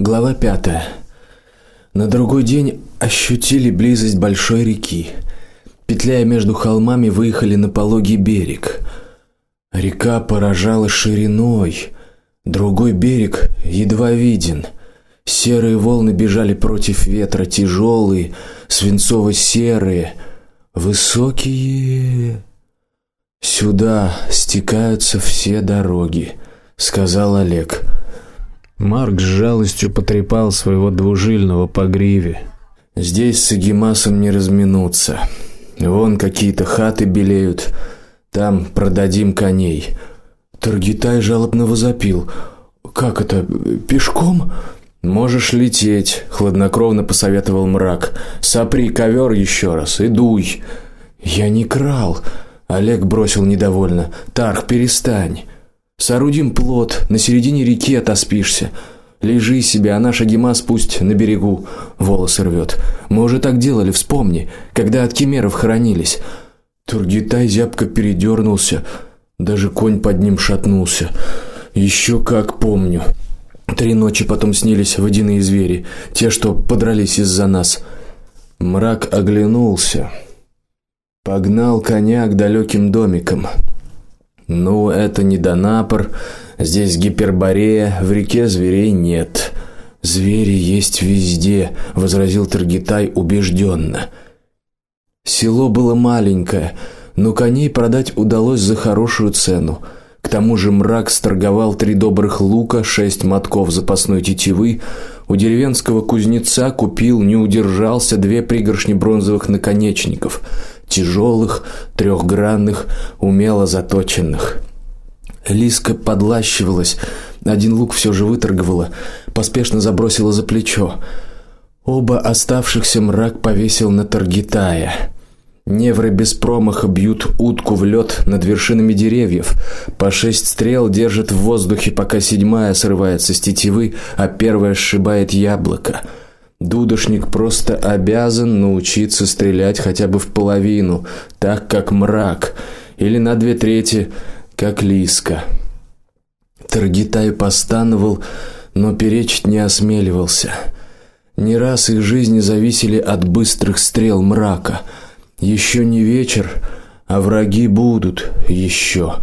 Глава пятая. На другой день ощутили близость большой реки. Петляя между холмами, выехали на пологий берег. Река поражала шириной. Другой берег едва виден. Серые волны бежали против ветра, тяжелые, свинцово-серые, высокие. Сюда стекаются все дороги, сказал Олег. Марк с жалостью потрепал своего двужильного по гриве. Здесь с Агимасом не разминуться. Вон какие-то хаты белеют, там продадим коней. Таргитай жалобно возопил: "Как это? Пешком?" Можешь лететь, хладнокровно посоветовал мрак. Сопри ковер еще раз и дуй. Я не крал. Олег бросил недовольно. Тарх, перестань. Соорудим плот, на середине реки отоспишься. Лежи себе, а наш Агимас пусть на берегу волосы рвет. Мы уже так делали, вспомни, когда от кемеров хоронились. Тургитай зябко передернулся, даже конь под ним шатнулся. Еще как помню. Три ночи потом снились водяные звери, те, что подрались из-за нас. Мрак оглянулся, погнал коня к далеким домикам. Ну, это не Донапор, здесь Гиперборея, в реке зверей нет. Звери есть везде, возразил Таргитай убежденно. Село было маленькое, но коней продать удалось за хорошую цену. К тому же мрак сторговал три добрых лука, шесть мотков запасной тетивы, у деревенского кузнеца купил, не удержался, две пригоршни бронзовых наконечников тяжелых, трехгранных, умело заточенных. Лиска подлащивалась, один лук все же выторговала, поспешно забросила за плечо. Оба оставшихся мрак повесил на Таргитая. Невры без промаха бьют утку в лед над вершинами деревьев. По шесть стрел держат в воздухе, пока седьмая срывается с тетивы, а первая сшибает яблоко. Дудошник просто обязан научиться стрелять хотя бы в половину, так как мрак, или на две трети, как лиска. Таргитай постановал, но перечить не осмеливался. Не раз их жизни зависели от быстрых стрел мрака. Еще не вечер, а враги будут еще.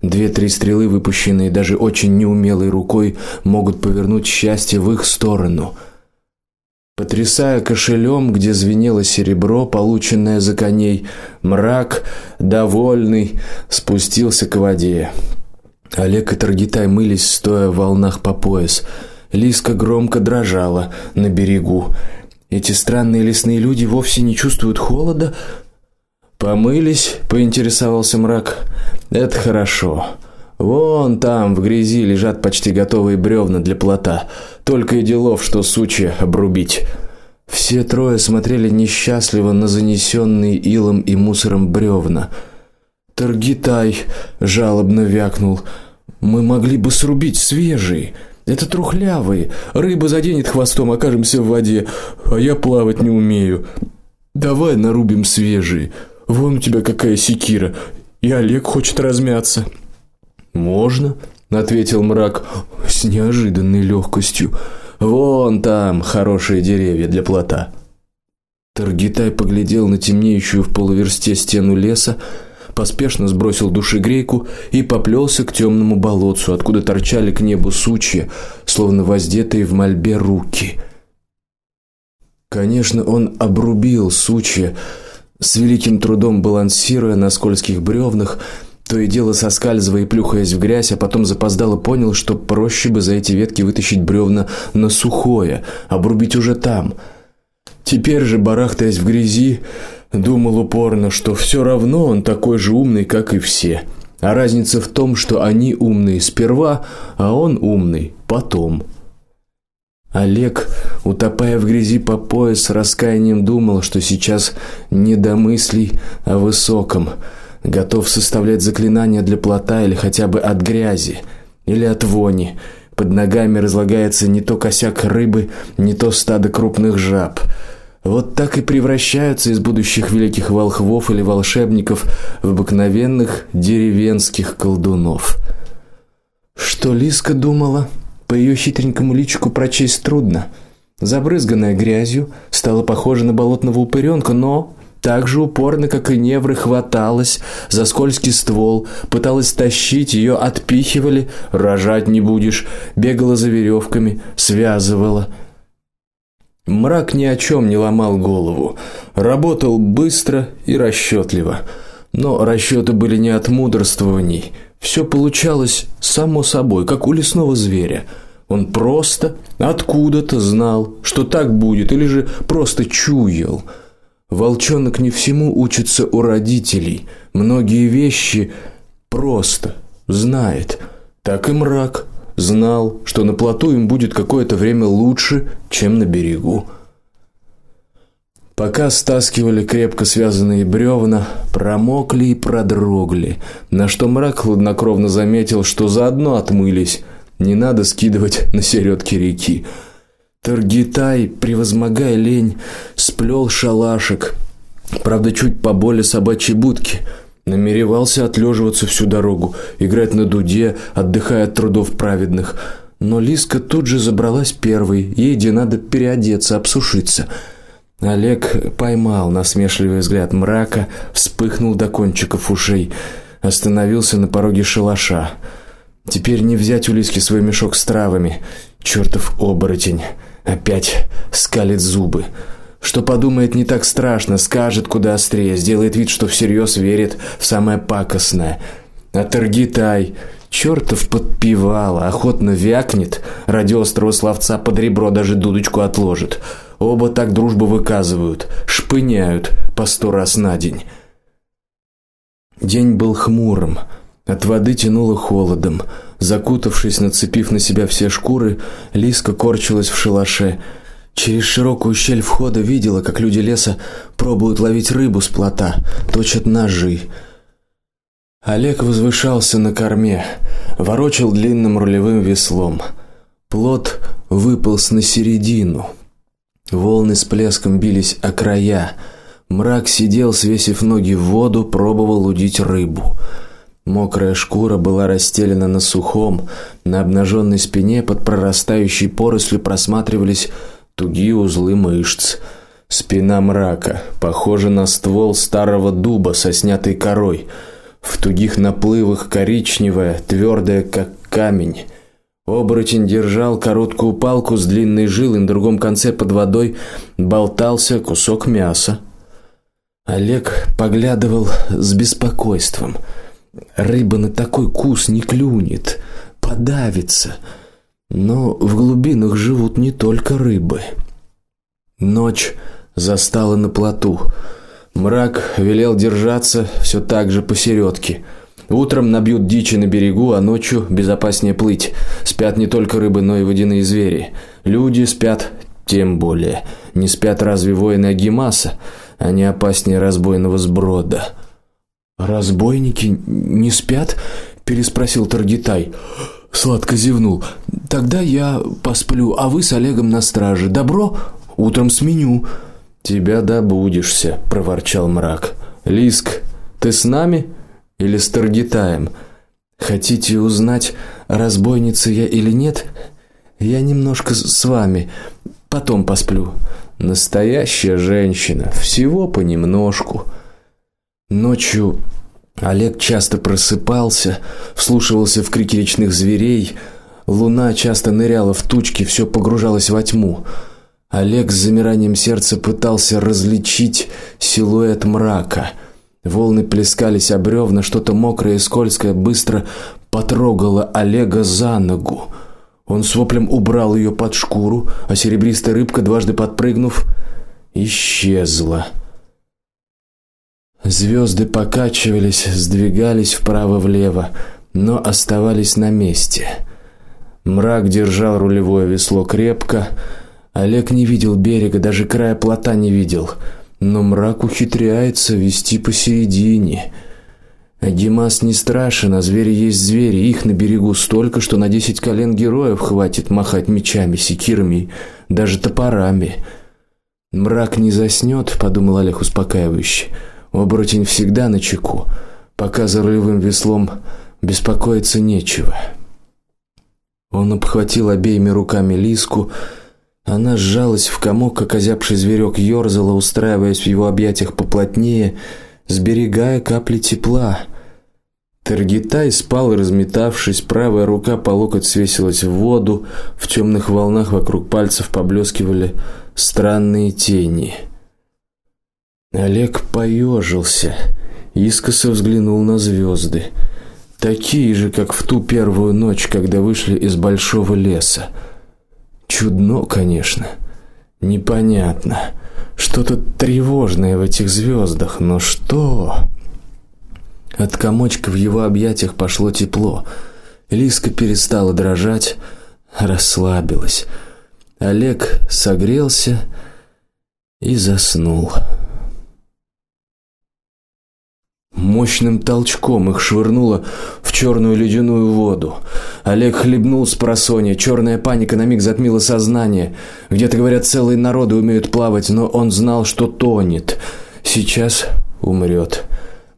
Две-три стрелы, выпущенные даже очень неумелой рукой, могут повернуть счастье в их сторону. Потрясая кошелем, где звенело серебро, полученное за коней, мрак, довольный, спустился к воде. Олег и Таргитай мылись стоя в волнах по пояс. Лиска громко дрожала на берегу. Эти странные лесные люди вовсе не чувствуют холода. Помылись, поинтересовался мрак. Это хорошо. Вон там в грязи лежат почти готовые бревна для плота. Только и делов, что сучья обрубить. Все трое смотрели несчастливо на занесенные илом и мусором бревна. Таргитай жалобно вякнул: "Мы могли бы срубить свежие. Это трухлявые. Рыба заденет хвостом, окажемся в воде, а я плавать не умею. Давай нарубим свежие. Вон у тебя какая секира, и Олег хочет размяться". Можно, ответил мрак с неожиданной легкостью. Вон там хорошие деревья для плота. Таргитай поглядел на темнеющую в полуверсте стену леса, поспешно сбросил душегрейку и поплелся к темному болотцу, откуда торчали к небу сучья, словно воздетые в мольбе руки. Конечно, он обрубил сучья, с великим трудом балансируя на скользких бревнах, то и дело соскальзывая и плюхаясь в грязь, а потом запоздало понял, что проще бы за эти ветки вытащить бревна на сухое, обрубить уже там. Теперь же, барахтаясь в грязи, думал упорно, что все равно он такой же умный, как и все. А разница в том, что они умные сперва, а он умный потом. Олег, утопая в грязи по пояс, с раскаянием думал, что сейчас не до мыслей о высоком готов составлять заклинания для плота или хотя бы от грязи или от вони. Под ногами разлагается не то косяк рыбы, не то стадо крупных жаб. Вот так и превращаются из будущих великих волхвов или волшебников в обыкновенных деревенских колдунов. Что Лиска думала? По ее хитренькому личику прочесть трудно. Забрызганная грязью, стала похожа на болотного упыренка, но так же упорно, как и невры, хваталась за скользкий ствол, пыталась тащить, ее отпихивали, рожать не будешь, бегала за веревками, связывала. Мрак ни о чем не ломал голову, работал быстро и расчетливо. Но расчеты были не от мудрствований. Все получалось само собой, как у лесного зверя. Он просто откуда-то знал, что так будет, или же просто чуял. Волчонок не всему учится у родителей. Многие вещи просто знает. Так и мрак знал, что на плоту им будет какое-то время лучше, чем на берегу. Пока стаскивали крепко связанные бревна, промокли и продрогли, на что мрак хладнокровно заметил, что заодно отмылись. Не надо скидывать на середке реки. Таргитай, превозмогая лень, сплел шалашик. Правда, чуть поболее собачьей будки. Намеревался отлеживаться всю дорогу, играть на дуде, отдыхая от трудов праведных. Но Лиска тут же забралась первой. Ей где надо переодеться, обсушиться. Олег поймал насмешливый взгляд мрака, вспыхнул до кончиков ушей, остановился на пороге шалаша. Теперь не взять у Лиски свой мешок с травами. Чёртов оборотень опять скалит зубы. Что подумает не так страшно, скажет куда острее, сделает вид, что всерьез верит в самое пакостное. А Таргитай, чертов подпевала, охотно вякнет, ради острого словца под ребро даже дудочку отложит. Оба так дружбу выказывают, шпыняют по сто раз на день. День был хмурым. От воды тянуло холодом. Закутавшись, нацепив на себя все шкуры, Лиска корчилась в шалаше. Через широкую щель входа видела, как люди леса пробуют ловить рыбу с плота, точат ножи. Олег возвышался на корме, ворочал длинным рулевым веслом. Плот выполз на середину. Волны с плеском бились о края. Мрак сидел, свесив ноги в воду, пробовал удить рыбу. Мокрая шкура была расстелена на сухом, на обнаженной спине под прорастающей порослью просматривались тугие узлы мышц. Спина мрака похожа на ствол старого дуба со снятой корой, в тугих наплывах коричневая, твердая как камень. Оборотень держал короткую палку с длинной жилой, на другом конце под водой болтался кусок мяса. Олег поглядывал с беспокойством. Рыба на такой кус не клюнет, подавится. Но в глубинах живут не только рыбы. Ночь застала на плоту. Мрак велел держаться все так же посередке. Утром набьют дичи на берегу, а ночью безопаснее плыть. Спят не только рыбы, но и водяные звери. Люди спят тем более. Не спят разве воины Агимаса? Они опаснее разбойного сброда. Разбойники не спят? переспросил Таргитай. Сладко зевнул. Тогда я посплю, а вы с Олегом на страже. Добро? Утром сменю. Тебя добудешься, проворчал мрак. Лиск, ты с нами или с Таргитаем? Хотите узнать, разбойница я или нет? Я немножко с вами, потом посплю. Настоящая женщина, всего понемножку. Ночью Олег часто просыпался, вслушивался в крики речных зверей. Луна часто ныряла в тучки, все погружалось во тьму. Олег с замиранием сердца пытался различить силуэт мрака. Волны плескались об бревна, что-то мокрое и скользкое быстро потрогало Олега за ногу. Он с воплем убрал ее под шкуру, а серебристая рыбка дважды подпрыгнув исчезла. Звезды покачивались, сдвигались вправо-влево, но оставались на месте. Мрак держал рулевое весло крепко. Олег не видел берега, даже края плота не видел, но мрак ухитряется вести посередине. Агимас не страшен, а звери есть звери, их на берегу столько, что на десять колен героев хватит махать мечами, секирами, даже топорами. Мрак не заснёт, подумал Олег успокаивающе. Оборотень всегда на чеку. Пока за рулевым веслом беспокоиться нечего. Он обхватил обеими руками Лиску. Она сжалась в комок, как озябший зверек ёрзала, устраиваясь в его объятиях поплотнее, сберегая капли тепла. Таргитай спал, разметавшись, правая рука по локоть свесилась в воду, в темных волнах вокруг пальцев поблескивали странные тени. Олег поежился, искоса взглянул на звезды, такие же, как в ту первую ночь, когда вышли из большого леса. Чудно, конечно. Непонятно. Что-то тревожное в этих звездах, но что? От комочка в его объятиях пошло тепло. Лиска перестала дрожать, расслабилась. Олег согрелся и заснул. Мощным толчком их швырнуло в черную ледяную воду. Олег хлебнул с просонья, черная паника на миг затмила сознание. Где-то говорят, целые народы умеют плавать, но он знал, что тонет. Сейчас умрет.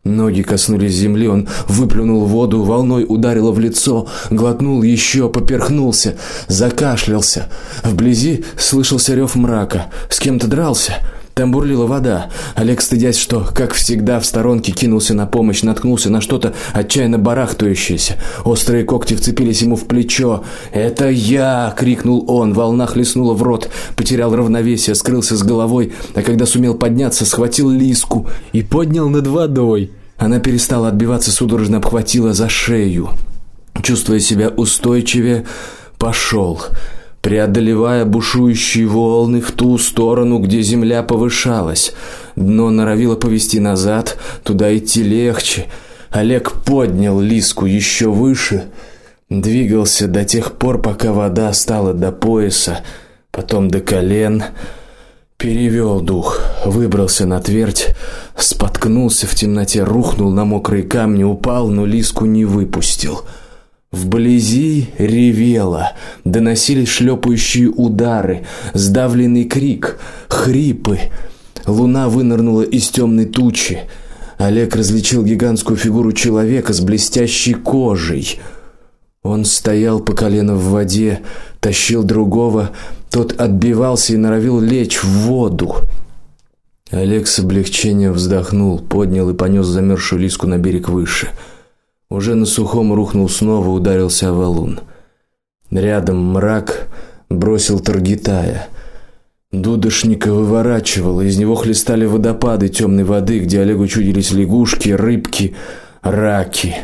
Ноги коснулись земли, он выплюнул воду, волной ударило в лицо, глотнул еще, поперхнулся, закашлялся. Вблизи слышался рев мрака. С кем-то дрался. Там бурлила вода. Олег, стыдясь, что, как всегда, в сторонке кинулся на помощь, наткнулся на что-то отчаянно барахтающееся. Острые когти вцепились ему в плечо. "Это я!" крикнул он. Волна хлестнула в рот, потерял равновесие, скрылся с головой, а когда сумел подняться, схватил лиску и поднял над водой. Она перестала отбиваться, судорожно обхватила за шею. Чувствуя себя устойчивее, пошел преодолевая бушующие волны в ту сторону, где земля повышалась. Дно норовило повести назад, туда идти легче. Олег поднял лиску еще выше, двигался до тех пор, пока вода стала до пояса, потом до колен. Перевел дух, выбрался на твердь, споткнулся в темноте, рухнул на мокрые камни, упал, но лиску не выпустил. Вблизи ревело, доносились шлепающие удары, сдавленный крик, хрипы. Луна вынырнула из темной тучи. Олег различил гигантскую фигуру человека с блестящей кожей. Он стоял по колено в воде, тащил другого, тот отбивался и норовил лечь в воду. Олег с облегчением вздохнул, поднял и понес замерзшую лиску на берег выше. Уже на сухом рухнул снова, ударился о валун. Рядом мрак бросил Таргитая. Дудошника выворачивало, из него хлестали водопады темной воды, где Олегу чудились лягушки, рыбки, раки.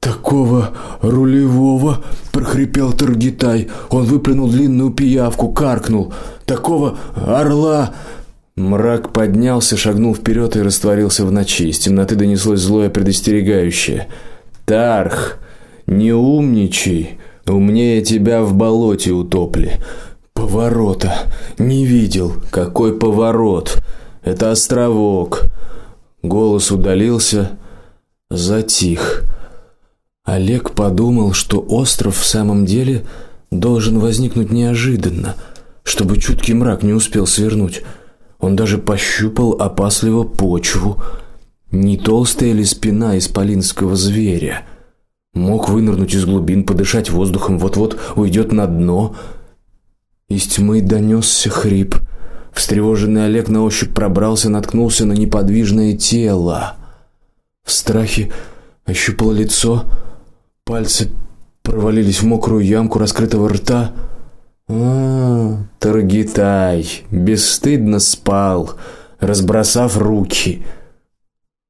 Такого рулевого, прохрипел Таргитай. Он выплюнул длинную пиявку, каркнул. Такого орла Мрак поднялся, шагнул вперед и растворился в ночи. Из темноты донеслось злое предостерегающее: "Тарх, не умничай, умнее тебя в болоте утопли". Поворота не видел. Какой поворот? Это островок. Голос удалился, затих. Олег подумал, что остров в самом деле должен возникнуть неожиданно, чтобы чуткий мрак не успел свернуть. Он даже пощупал опасливо почву. Не толстая ли спина исполинского зверя? Мог вынырнуть из глубин, подышать воздухом, вот-вот уйдет на дно. Из тьмы донесся хрип. Встревоженный Олег на ощупь пробрался, наткнулся на неподвижное тело. В страхе ощупал лицо, пальцы провалились в мокрую ямку раскрытого рта. А, Таргитай бесстыдно спал, разбросав руки.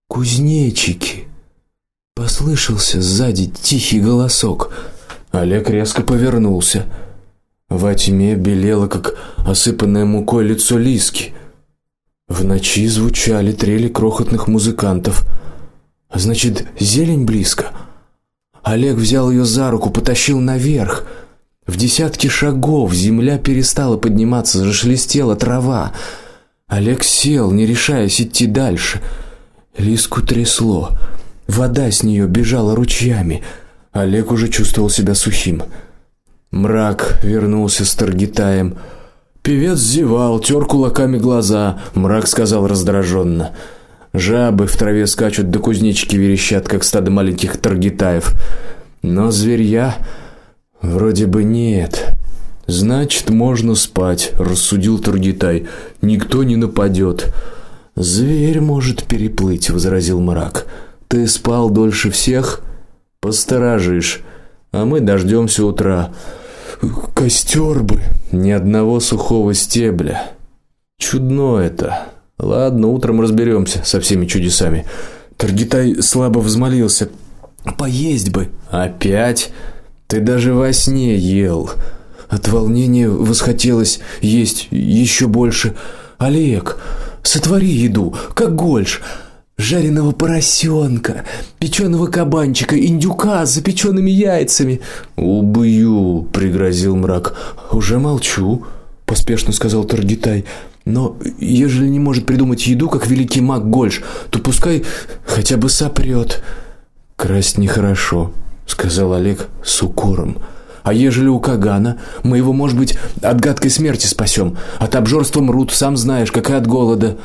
Кузнечики. Послышался сзади тихий голосок. Олег резко повернулся. Во тьме белело, как осыпанное мукой лицо Лиски. В ночи звучали трели крохотных музыкантов. Значит, зелень близко. Олег взял ее за руку, потащил наверх. В десятки шагов земля перестала подниматься, зашелестела трава. Олег сел, не решаясь идти дальше. Лиску трясло. Вода с нее бежала ручьями. Олег уже чувствовал себя сухим. Мрак вернулся с Таргитаем. Певец зевал, тер кулаками глаза. Мрак сказал раздраженно: "Жабы в траве скачут, да кузнечики верещат, как стадо маленьких таргитаев. Но зверья Вроде бы нет. Значит, можно спать, рассудил Тургитай. Никто не нападет. Зверь может переплыть, возразил мрак. Ты спал дольше всех, посторожишь, а мы дождемся утра. Костер бы, ни одного сухого стебля. Чудно это. Ладно, утром разберемся со всеми чудесами. Таргитай слабо взмолился: "Поесть бы". Опять? Ты даже во сне ел. От волнения восхотелось есть еще больше. Олег, сотвори еду, как гольш жареного поросенка, печеного кабанчика, индюка с запеченными яйцами. Убью, пригрозил мрак. Уже молчу, поспешно сказал Таргитай. Но ежели не может придумать еду, как великий маг Гольш, то пускай хотя бы сопрет. Красть нехорошо, сказал Олег с укором. А ежели у Кагана, мы его, может быть, от гадкой смерти спасем, от обжорства мрут, сам знаешь, как и от голода.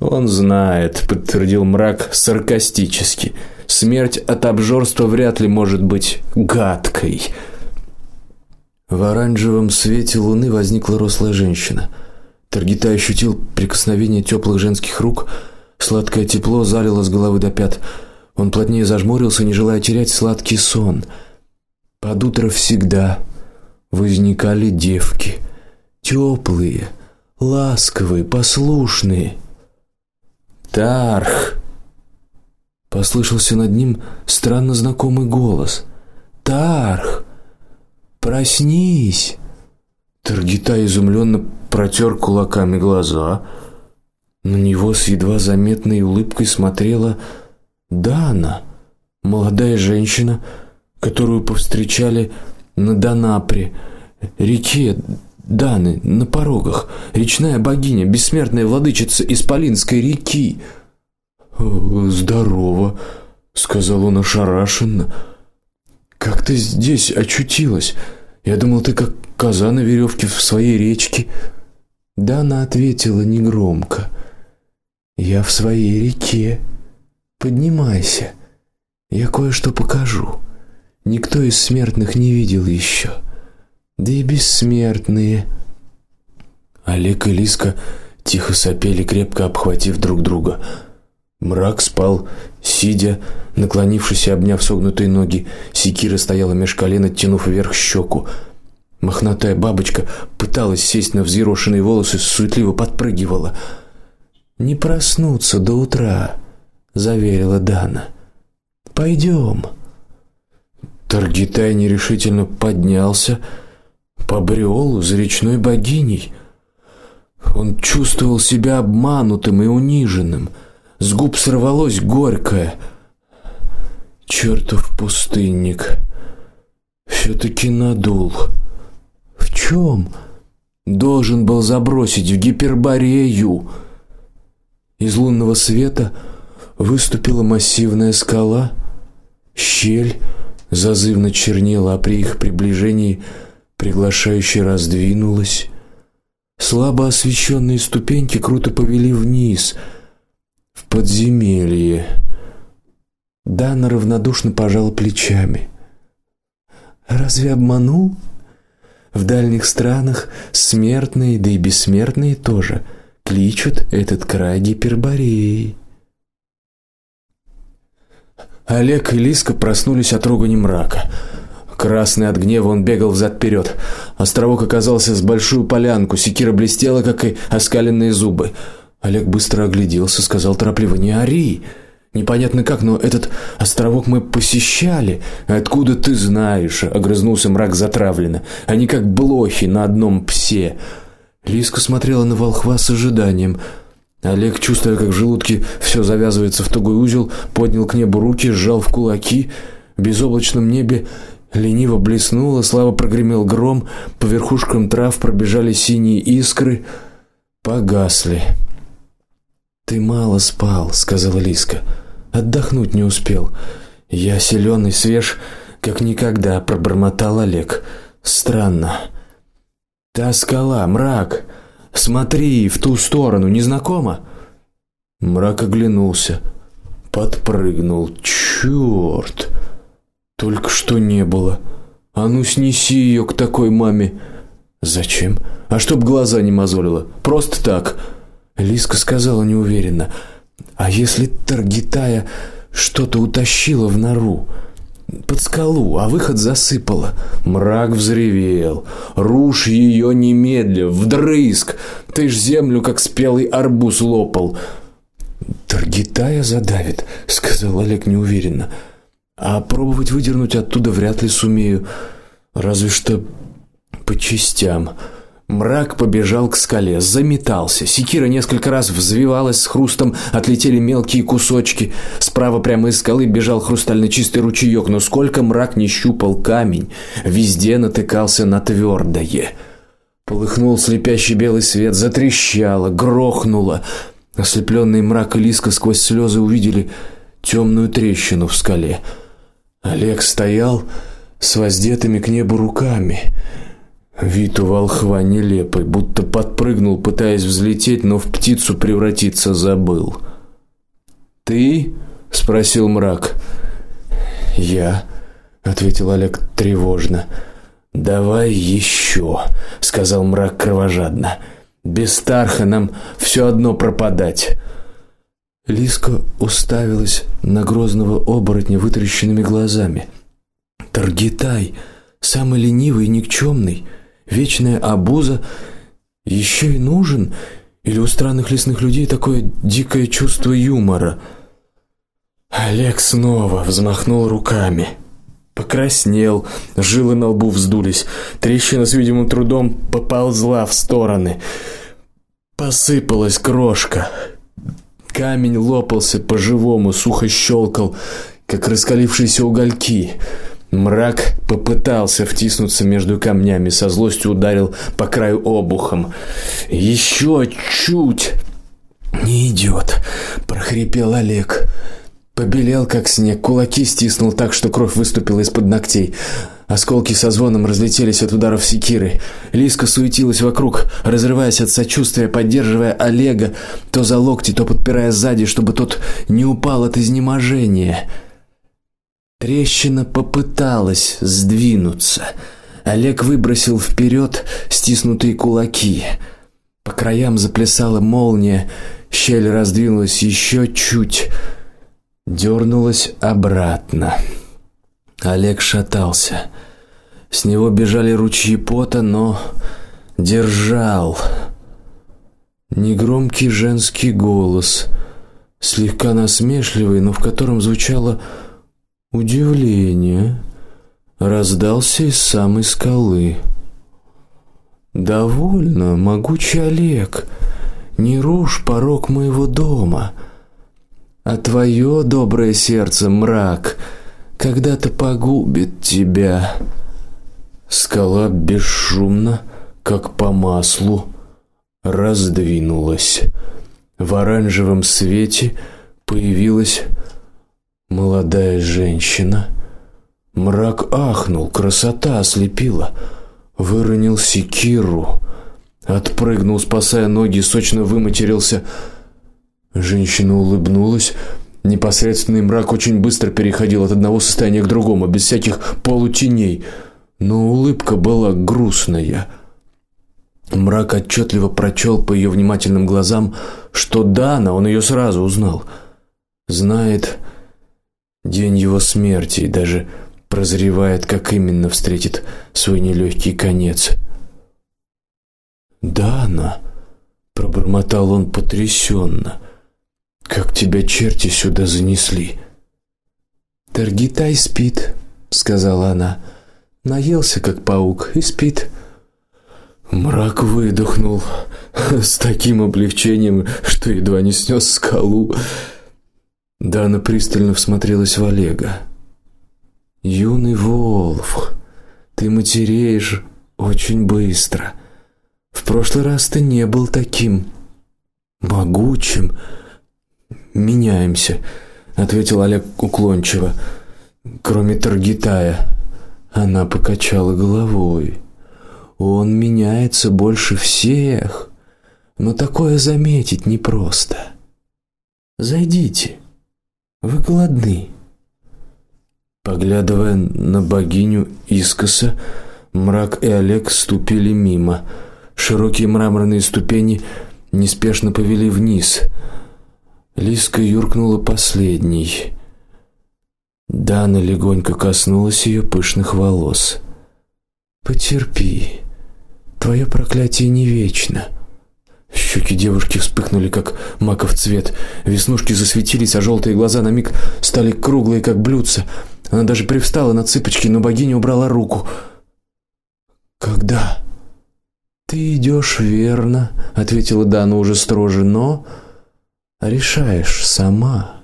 Он знает, подтвердил мрак саркастически. Смерть от обжорства вряд ли может быть гадкой. В оранжевом свете луны возникла рослая женщина. Таргита ощутил прикосновение теплых женских рук, сладкое тепло залило с головы до пят. Он плотнее зажмурился, не желая терять сладкий сон. Под утро всегда возникали девки, теплые, ласковые, послушные. Тарх. Послышался над ним странно знакомый голос. Тарх, проснись. Таргита изумленно протер кулаками глаза. На него с едва заметной улыбкой смотрела Дана, молодая женщина, которую повстречали на Данапре, реке Даны, на порогах, речная богиня, бессмертная владычица исполинской реки. Здорово, сказал он ошарашенно. Как ты здесь очутилась? Я думал, ты как коза на веревке в своей речке. Дана ответила негромко: "Я в своей реке. Поднимайся. Я кое-что покажу" никто из смертных не видел еще. Да и бессмертные. Олег и Лиска тихо сопели, крепко обхватив друг друга. Мрак спал, сидя, наклонившись и обняв согнутые ноги. Секира стояла меж колен, оттянув вверх щеку. Мохнатая бабочка пыталась сесть на взъерошенные волосы, суетливо подпрыгивала. Не проснуться до утра, заверила Дана. Пойдем. Таргитай нерешительно поднялся, побрел за речной богиней. Он чувствовал себя обманутым и униженным. С губ сорвалось горькое: "Чертов пустынник все таки надул. В чем? Должен был забросить в Гиперборею". Из лунного света выступила массивная скала, щель зазывно чернела, а при их приближении приглашающе раздвинулась. Слабо освещенные ступеньки круто повели вниз в подземелье. Дана равнодушно пожала плечами. Разве обманул? В дальних странах смертные, да и бессмертные тоже кличут этот край Гипербореей. Олег и Лиска проснулись от ругани мрака. Красный от гнева он бегал взад вперед. Островок оказался с большую полянку, секира блестела, как и оскаленные зубы. Олег быстро огляделся, сказал торопливо: "Не ори. Непонятно как, но этот островок мы посещали. Откуда ты знаешь?" огрызнулся мрак затравленно. Они как блохи на одном псе. Лиска смотрела на волхва с ожиданием. Олег, чувствуя, как в желудке все завязывается в тугой узел, поднял к небу руки, сжал в кулаки. В безоблачном небе лениво блеснуло, слабо прогремел гром, по верхушкам трав пробежали синие искры, погасли. Ты мало спал, сказала Лиска. Отдохнуть не успел. Я силен и свеж, как никогда, пробормотал Олег. Странно. Та скала, мрак. Смотри, в ту сторону, незнакомо. Мрак оглянулся, подпрыгнул. Чёрт! Только что не было. А ну снеси ее к такой маме. Зачем? А чтоб глаза не мозолило. Просто так. Лиска сказала неуверенно: "А если Таргитая что-то утащила в нору?" Под скалу, а выход засыпало. Мрак взревел: "Рушь ее немедля, вдрызг! Ты ж землю как спелый арбуз лопал". Таргитая задавит, сказал Олег неуверенно. А пробовать выдернуть оттуда вряд ли сумею, разве что по частям. Мрак побежал к скале, заметался. Секира несколько раз взвивалась с хрустом, отлетели мелкие кусочки. Справа прямо из скалы бежал хрустально чистый ручеек, но сколько мрак не щупал камень, везде натыкался на твердое. Полыхнул слепящий белый свет, затрещало, грохнуло. Ослепленный мрак и Лиска сквозь слезы увидели темную трещину в скале. Олег стоял с воздетыми к небу руками. Вид у волхва нелепый, будто подпрыгнул, пытаясь взлететь, но в птицу превратиться забыл. Ты? спросил мрак. Я, ответил Олег тревожно. Давай еще, сказал мрак кровожадно. Без Старха нам все одно пропадать. Лиска уставилась на грозного оборотня вытаращенными глазами. Таргитай, самый ленивый и никчемный, вечная обуза, еще и нужен, или у странных лесных людей такое дикое чувство юмора? Олег снова взмахнул руками. Покраснел, жилы на лбу вздулись, трещина с видимым трудом поползла в стороны. Посыпалась крошка. Камень лопался по-живому, сухо щелкал, как раскалившиеся угольки. Мрак попытался втиснуться между камнями, со злостью ударил по краю обухом. Еще чуть. Не идет, прохрипел Олег. Побелел как снег, кулаки стиснул так, что кровь выступила из-под ногтей. Осколки со звоном разлетелись от ударов секиры. Лиска суетилась вокруг, разрываясь от сочувствия, поддерживая Олега то за локти, то подпирая сзади, чтобы тот не упал от изнеможения. Трещина попыталась сдвинуться. Олег выбросил вперед стиснутые кулаки. По краям заплясала молния, щель раздвинулась еще чуть, дернулась обратно. Олег шатался. С него бежали ручьи пота, но держал. Негромкий женский голос, слегка насмешливый, но в котором звучало удивление, раздался из самой скалы. Довольно, могучий Олег, не рушь порог моего дома, а твое доброе сердце мрак когда-то погубит тебя. Скала бесшумно, как по маслу, раздвинулась. В оранжевом свете появилась молодая женщина. Мрак ахнул, красота ослепила. Выронил секиру, отпрыгнул, спасая ноги, сочно выматерился. Женщина улыбнулась, Непосредственный мрак очень быстро переходил от одного состояния к другому, без всяких полутеней, но улыбка была грустная. Мрак отчетливо прочел по ее внимательным глазам, что Дана, он ее сразу узнал. Знает день его смерти и даже прозревает, как именно встретит свой нелегкий конец. Дана, пробормотал он потрясенно. Как тебя черти сюда занесли? Таргитай спит, сказала она. Наелся как паук и спит. Мрак выдохнул с таким облегчением, что едва не снес скалу. Дана пристально всмотрелась в Олега. Юный Волф, ты матереешь очень быстро. В прошлый раз ты не был таким могучим меняемся, ответил Олег уклончиво. Кроме Таргитая, она покачала головой. Он меняется больше всех, но такое заметить непросто. Зайдите. Вы голодны? Поглядывая на богиню искоса, мрак и Олег ступили мимо. Широкие мраморные ступени неспешно повели вниз. Лиска юркнула последней. Дана легонько коснулась ее пышных волос. Потерпи. Твое проклятие не вечно. Щеки девушки вспыхнули как маков цвет, веснушки засветились, а желтые глаза на миг стали круглые, как блюдца. Она даже привстала на цыпочки, но богиня убрала руку. Когда? Ты идешь верно, ответила Дана уже строже, но решаешь сама.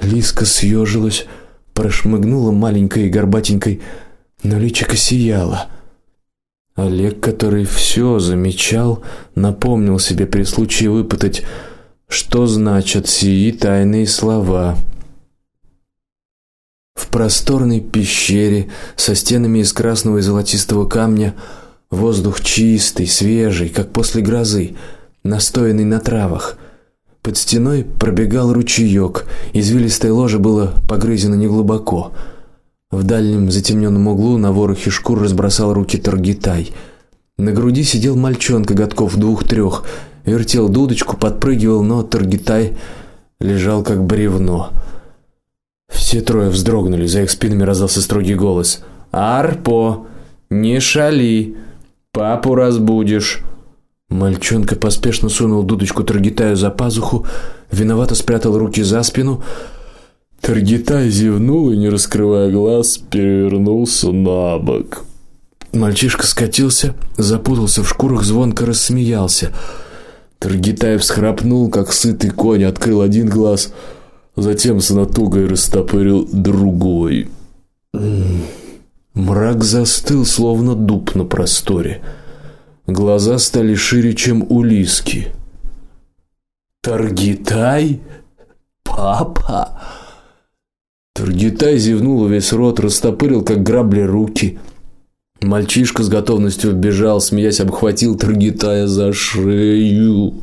Лиска съежилась, прошмыгнула маленькой и горбатенькой, но личико сияло. Олег, который все замечал, напомнил себе при случае выпытать, что значат сии тайные слова. В просторной пещере со стенами из красного и золотистого камня воздух чистый, свежий, как после грозы, настоянный на травах. Под стеной пробегал ручеек, извилистое ложе было погрызено неглубоко. глубоко. В дальнем затемненном углу на ворохе шкур разбросал руки Таргитай. На груди сидел мальчонка годков двух-трех, вертел дудочку, подпрыгивал, но Таргитай лежал как бревно. Все трое вздрогнули, за их спинами раздался строгий голос: "Арпо, не шали, папу разбудишь". Мальчонка поспешно сунул дудочку Таргитаю за пазуху, виновато спрятал руки за спину, Таргитай зевнул и, не раскрывая глаз, перевернулся на бок. Мальчишка скатился, запутался в шкурах, звонко рассмеялся. Таргитай всхрапнул, как сытый конь, открыл один глаз, затем с натугой растопырил другой. Мрак застыл, словно дуб на просторе. Глаза стали шире, чем у Лиски. Таргитай? Папа? Таргитай зевнул весь рот, растопырил как грабли руки. Мальчишка с готовностью вбежал, смеясь, обхватил Таргитая за шею.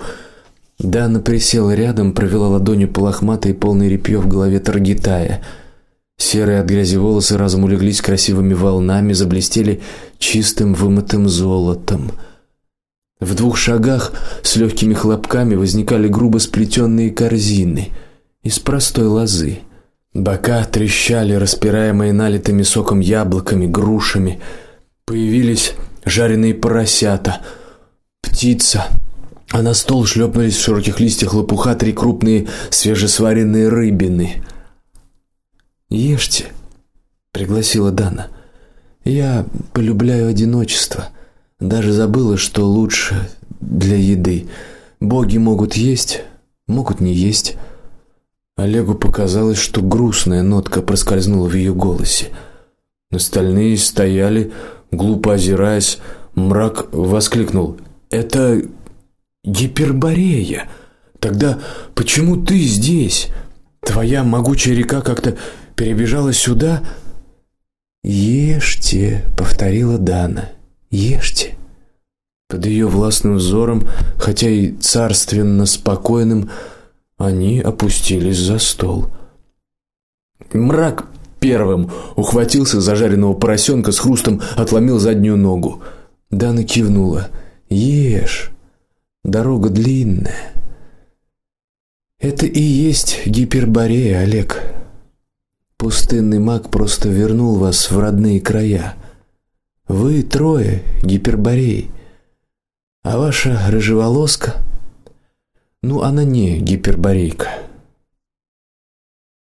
Дана присела рядом, провела ладонью по лохматой полной репьё в голове Таргитая. Серые от грязи волосы разом улеглись красивыми волнами, заблестели чистым вымытым золотом. В двух шагах с легкими хлопками возникали грубо сплетенные корзины из простой лозы. Бока трещали, распираемые налитыми соком яблоками, грушами. Появились жареные поросята, птица, а на стол шлепнулись в широких листьях лопуха три крупные свежесваренные рыбины. "Ешьте", пригласила Дана. "Я полюбляю одиночество. Даже забыла, что лучше для еды. Боги могут есть, могут не есть". Олегу показалось, что грустная нотка проскользнула в ее голосе. Остальные стояли, глупо озираясь. Мрак воскликнул: "Это гиперборея. Тогда почему ты здесь? Твоя могучая река как-то перебежала сюда?" "Ешьте", повторила Дана. "Ешьте". Под ее властным взором, хотя и царственно спокойным, они опустились за стол. Мрак первым ухватился за жареного поросенка с хрустом отломил заднюю ногу. Дана кивнула. Ешь. Дорога длинная. Это и есть гиперборея, Олег. Пустынный маг просто вернул вас в родные края. Вы трое гипербореи. А ваша рыжеволоска ну, она не гиперборейка.